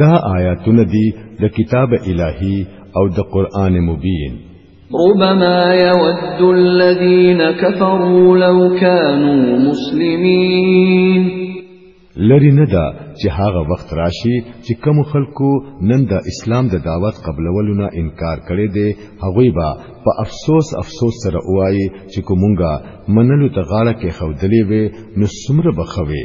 دا آیاتونه دي د کتاب الهي او د قران مبین ربما يود الذين كفروا لو كانوا مسلمين لری نه دا چې هغه وخت راشي چې کوم خلکو نن د اسلام د دعوت قبلولو نه انکار کړي دي هغه با په افسوس افسوس سره وایي چې کومونګه منلو ته غاړه کې خودلې وي نو سمره بخوي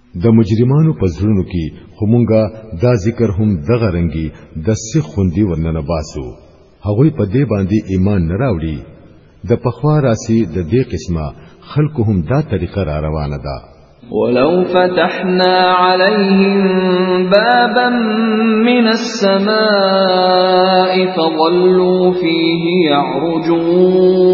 د مجرمانو په زړونو کې همونګه دا ذکر هم دغه رنګي د سخ خوندي ورننه باسو هغه په دې باندې ایمان نه راوړي د پخوا راسي د دې قسمه خلکو هم دا طریقه را روانه ده ولو فتحنا عليهم بابا من السماء فظلوا فيه يعرجون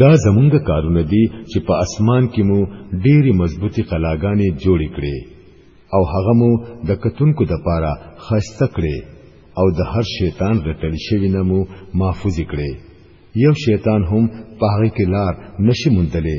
دا زمونږ کارونه دي چې په اسمان کې مو ډېری مضبوطی قلاګانې جوړې کړې او هغه مو د کتونکو د پاره خسته کړې او د هر شیطان رټل شوی نه مو محفوظ کړې یو شیطان هم په هغه کې لار نشي موندلې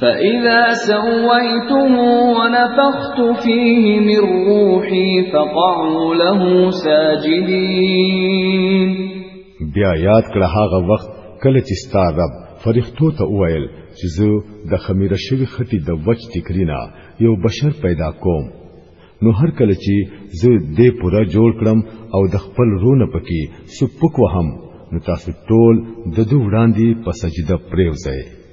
فإذا سويته ونفخت فيه من روحي فقعوا له ساجدين بیا یاد کړه هغه وخت کله چې ستا رب فرښتو ته وویل چې زه د خمیره شوی خټي د وچ ټکرینا یو بشر پیدا کوم نو هر کله چې زه دې پورا جوړ کړم او د خپل رونه پکې سپک وهم نو تاسو ټول د دوه وړاندې په سجده پریوځئ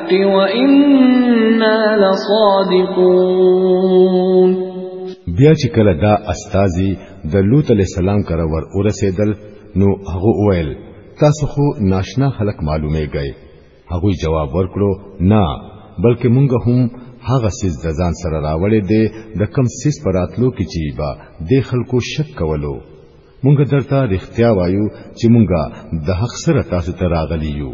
الحق وإنا لصادقون بیا چې کله دا استازي د لوط علی السلام کره ور ورسېدل نو هغه وویل تاسو خو ناشنا خلک معلومه گئے هغه جواب ورکړو نه بلکې مونږ هم هغه سیس د ځان سره راوړې دي د کم سیس پر راتلو کې چې با د خلکو شک کولو مونږ درته رښتیا وایو چې مونږه د حق سره تاسو ته راغلی یو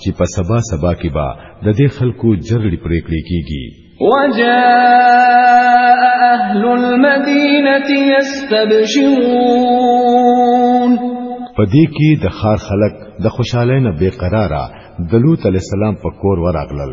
چې په سبا سبا کې با د دې خلکو جګړې پرېکړې کیږي وجاء اهل المدينه يستبشرون په دې کې د خار خلک د خوشاله نه بے قرارا د لوط علی السلام په کور وراغلل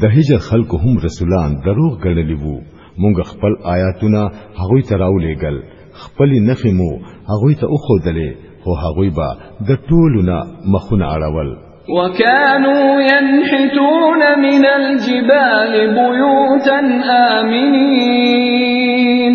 د هجر خلکو هم رسولان دروغ ګڼلی وو مونږ خپل آیاتونه هغوی ته راولېږل خپل نخې مو هغوی ته وښودلې خو هغوی به د ټولو نه مخونه اړول وكانوا ينحتون من الجبال بيوتا آمنين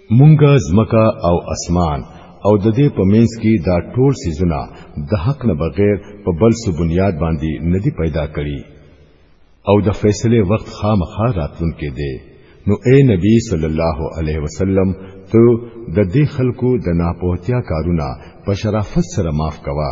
مونږه زمکا او اسمان او د دې په منځ کې دا ټول سيزونه د حق نه بغیر په بل څه بنیاد باندې ندي پیدا کړي او د فیصله وخت خامخا راتلونکي دی نو اے نبی صلی الله علیه وسلم ته د دې خلکو د ناپوهتیا کارونه په شرافت سره معاف کوا